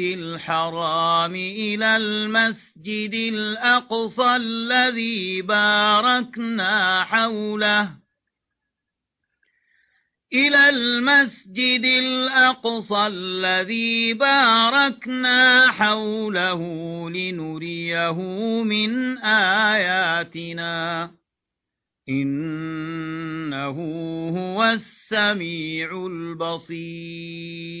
الحرام إلى المسجد الأقصى الذي باركنا حوله. إلى المسجد الأقصى الذي باركنا حوله لنريه من آياتنا. إنه هو السميع البصير.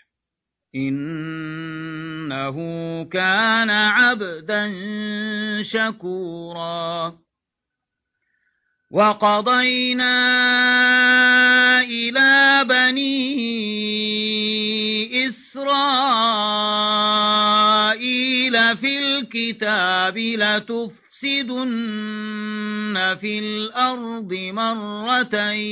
إنه كان عبدا شكورا. وقضينا إلى بني إسرائيل في الكتاب لتفسدن في الأرض مرتين.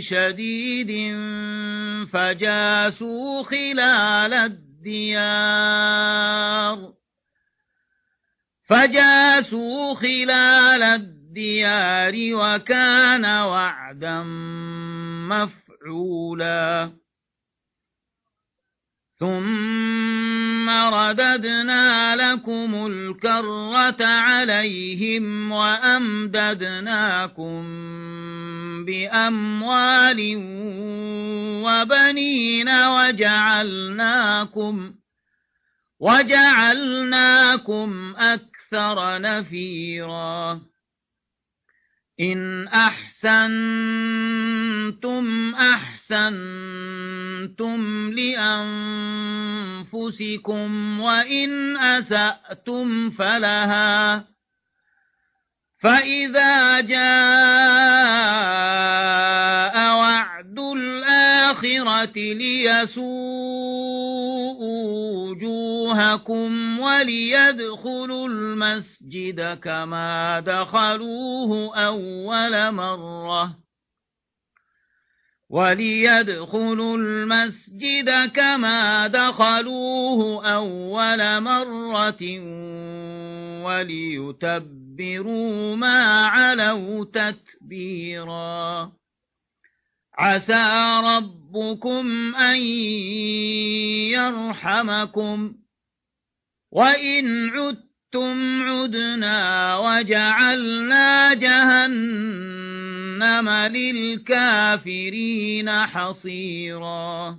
شديد فجاسوا خلال الديار فجاسوا خلال الديار وكان وعدا مفعولا ثم رددنا لكم الكرة عليهم وأمددناكم بأموال وبنين وجعلناكم وجعلناكم أكثر نفيرا. إن أحسنتم أحسنتم لأنفسكم وإن أسأتم فلها فإذا جاء وعد الآخرة ليسوء وجوهكم وليدخلوا المسجد كما دخلوه أول مرة وليدخلوا المسجد كما دخلوه أول مرة وليتبروا ما علوا تتبيرا عسى ربكم أن يرحمكم وإن عدتم عدنا وجعلنا جهنم للكافرين حصيراً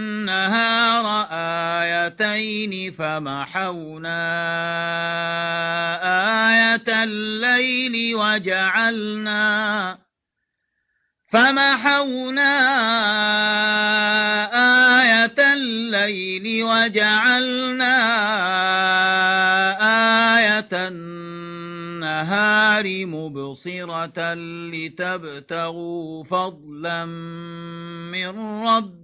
آيتين فمحونا آية الليل وجعلنا فمحونا آية الليل وجعلنا آية النهار مبصرة لتبتغوا فضلا من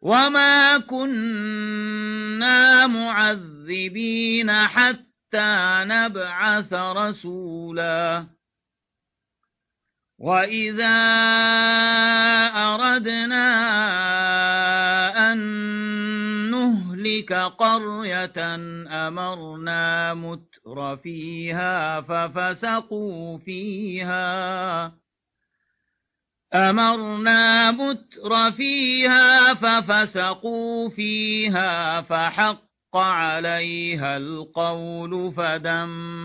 وما كنا معذبين حتى نبعث رسولا وإذا أردنا أن نهلك قرية أمرنا متر فيها ففسقوا فيها أمرنا متر فيها ففسقوا فيها فحق عليها القول فدمرناها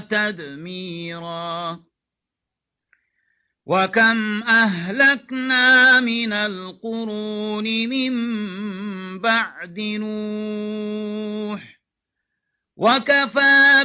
تدميرا. وكم أهلكنا من القرون من بعد نوح وكفى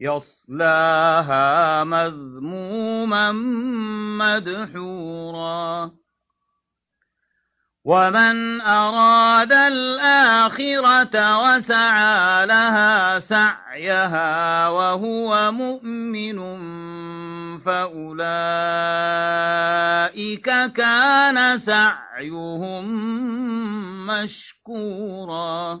يصلاها مذموما مدحورا. ومن أراد الآخرة وسعى لها سعيها وهو مؤمن فأولئك كان سعيهم مشكورا.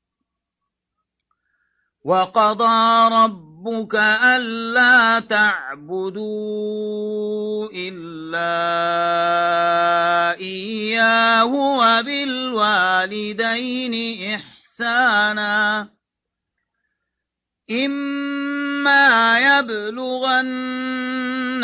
وقضى ربك ألا تعبدوا إلا إياه وبالوالدين إحسانا. إما يبلغن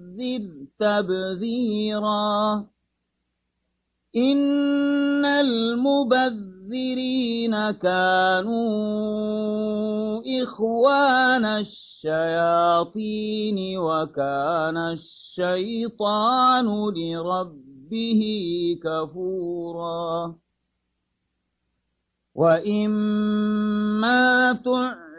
وَبَذِّرْ تَبْذِيرًا. إِنَّ الْمُبَذِّرِينَ كَانُوا إِخْوَانَ الشَّيَاطِينِ وَكَانَ الشَّيْطَانُ لِرَبِّهِ كَفُورًا. وَإِمَّا تُعْرِضَ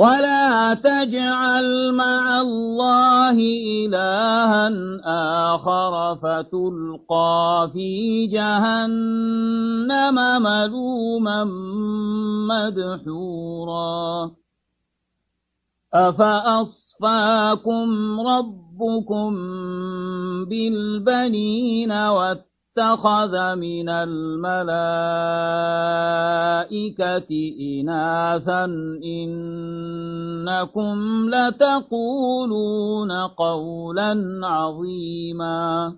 ولا تجعل مع الله إلها آخر فتلقى في جهنم ملوما مدحورا أفأص أصفاكم ربكم بالبنين واتخذ من الملائكة إناثا إنكم لتقولون قولا عظيما.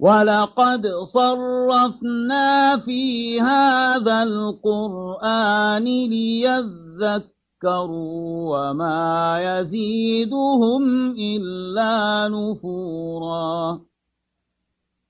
ولقد صرفنا في هذا القرآن ليذكر ذكروا وما يزيدهم إلا نفورا.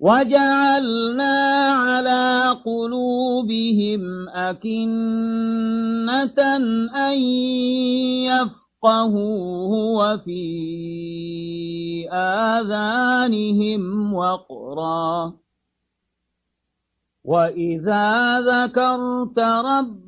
وجعلنا على قلوبهم أكنة أن يفقهوه وفي آذانهم وقرا وإذا ذكرت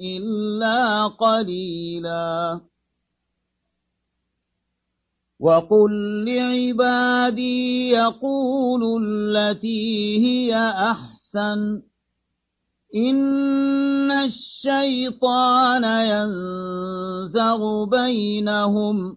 إلا قليلا وقل لعبادي يقولوا التي هي أحسن إن الشيطان ينزغ بينهم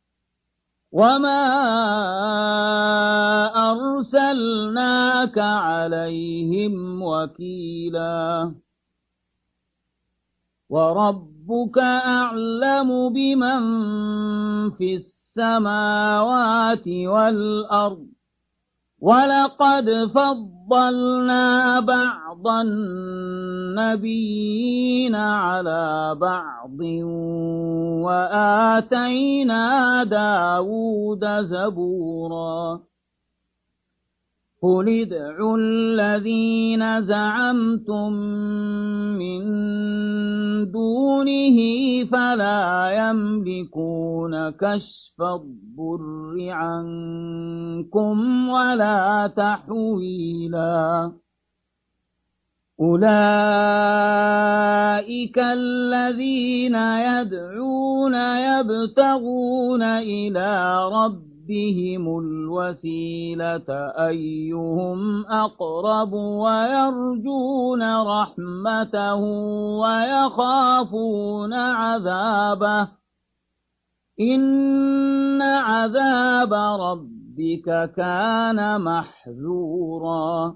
وما أرسلناك عليهم وكيلا وربك أعلم بمن في السماوات والأرض ولقد فضلنا بعض النبيين على بعض وآتينا داود زبورا. قل ادعوا الذين زعمتم من فلا يملكون كشف الضر عنكم ولا تحويلا؟ أولئك الذين يدعون يبتغون إلى رب ربهم الوسيلة أيهم أقرب ويرجون رحمته ويخافون عذابه إن عذاب ربك كان محذورا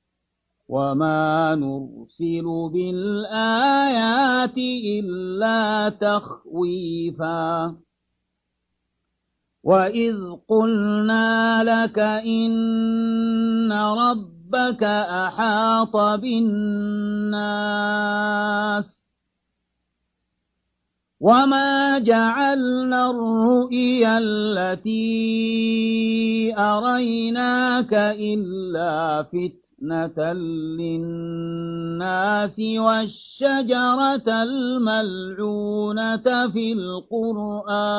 وما نرسل بالآيات إلا تخويفا وإذ قلنا لك إن ربك أحاط بالناس وما جعلنا الرؤيا التي أريناك إلا فتنة فتنة للناس والشجرة الملعونة في القرآن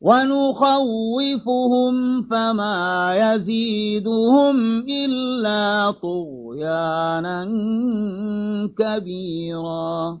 ونخوفهم فما يزيدهم إلا طغيانا كبيرا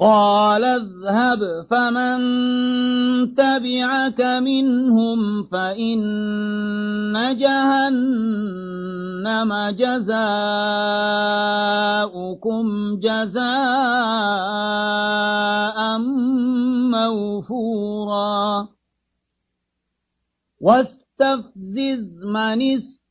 قال اذهب فمن تبعك منهم فإن جهنم جزاؤكم جزاء موفورا. واستفزز من استفزز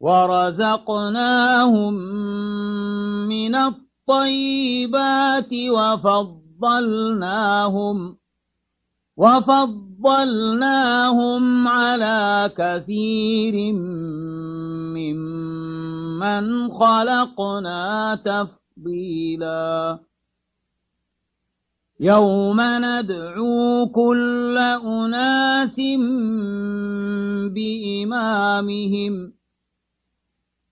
ورزقناهم من الطيبات وفضلناهم وفضلناهم على كثير ممن خلقنا تفضيلا يوم ندعو كل أناس بإمامهم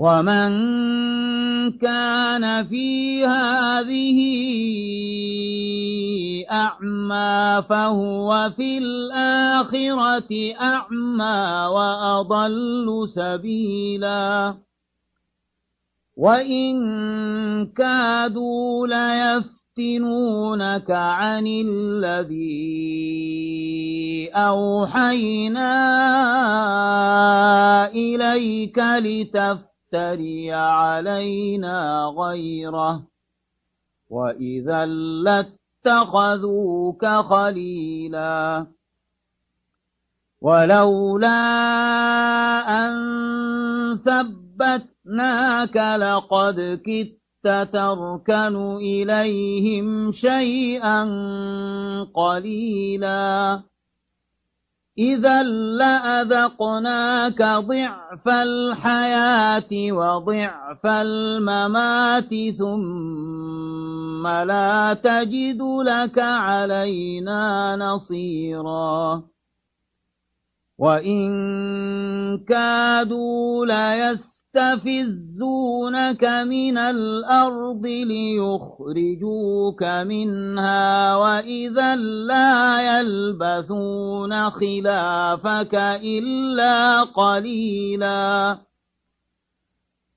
ومن كان في هذه أعمى فهو في الآخرة أعمى وأضل سبيلا وإن كادوا ليفتنونك عن الذي أوحينا إليك لتفتري علينا غيره وإذا لت اتخذوك خليلا ولولا أن ثبتناك لقد كدت تركن إليهم شيئا قليلا إذا لأذقناك ضعف الحياة وضعف الممات ثم لا تجد لك علينا نصيرا وإن كادوا ليس يستفزونك من الأرض ليخرجوك منها وإذا لا يلبثون خلافك إلا قليلا.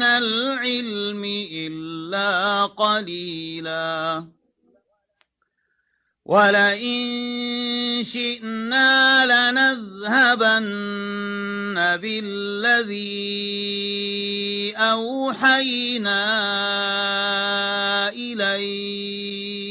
من العلم إلا قليلا ولئن شئنا لنذهبن بالذي أوحينا إليك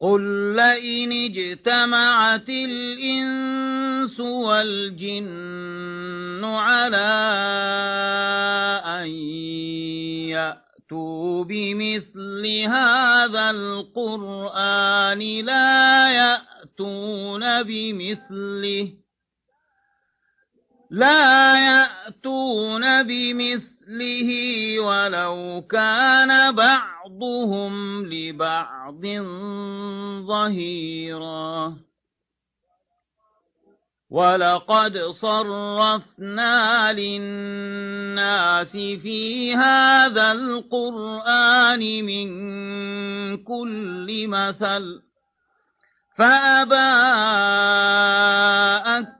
قل لئن اجتمعت الإنس والجن على أن يأتوا بمثل هذا القرآن لا يأتون بمثله لا يأتون بمثله ولو كان بعضهم لبعض ظهيرا. ولقد صرفنا للناس في هذا القرآن من كل مثل فأبى أكثر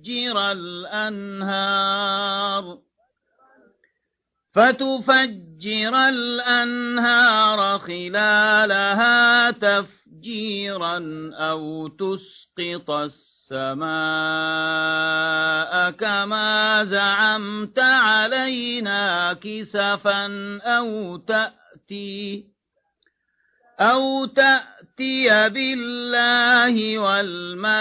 فتفجر الأنهار. فتفجر الأنهار خلالها تفجيرا أو تسقط السماء كما زعمت علينا كسفا أو تأتي أو تأتي بالله والملائكة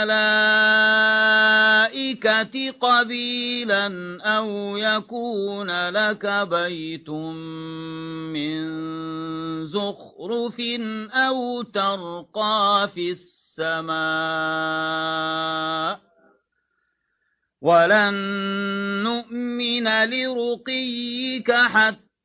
قبيلا أو يكون لك بيت من زخرف أو ترقى في السماء ولن نؤمن لرقيك حتى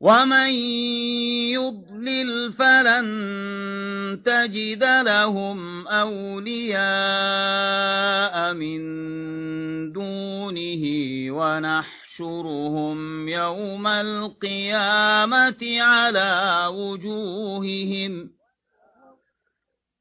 ومن يضلل فلن تجد لهم أولياء من دونه ونحشرهم يوم القيامة على وجوههم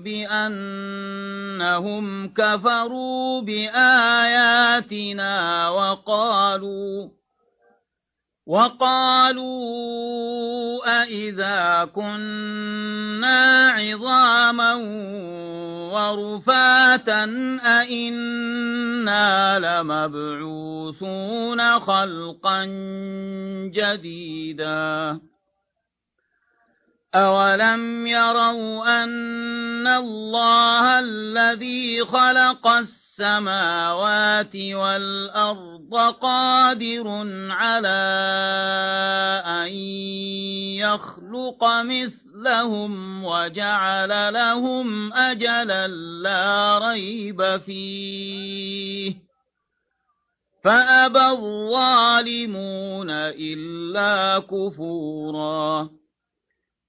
بأنهم كفروا بآياتنا وقالوا وقالوا أئذا كنا عظاما ورفاتا أئنا لمبعوثون خلقا جديدا. أولم يروا أن الله الذي خلق السماوات والأرض قادر على أن يخلق مثلهم وجعل لهم أجلا لا ريب فيه فأبى الظالمون إلا كفوراً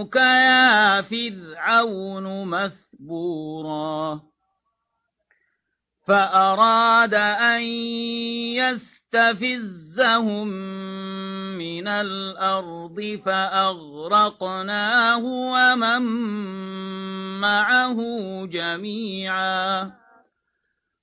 لأظنك يا فرعون مثبورا. فأراد أن يستفزهم من الأرض فأغرقناه ومن معه جميعا.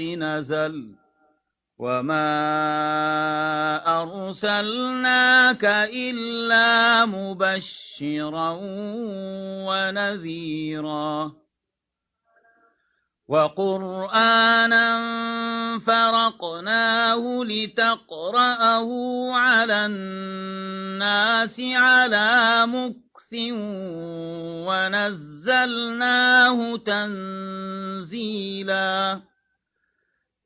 نزل وما أرسلناك إلا مبشرا ونذيرا وقرآنا فرقناه لتقرأه على الناس على مكث ونزلناه تنزيلا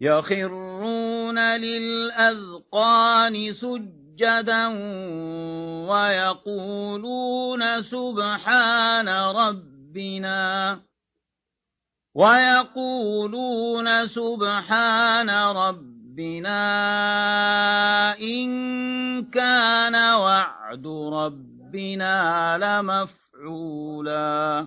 يخرون للأذقان سجدا ويقولون سبحان ربنا ويقولون سبحان ربنا إن كان وعد ربنا لمفعولا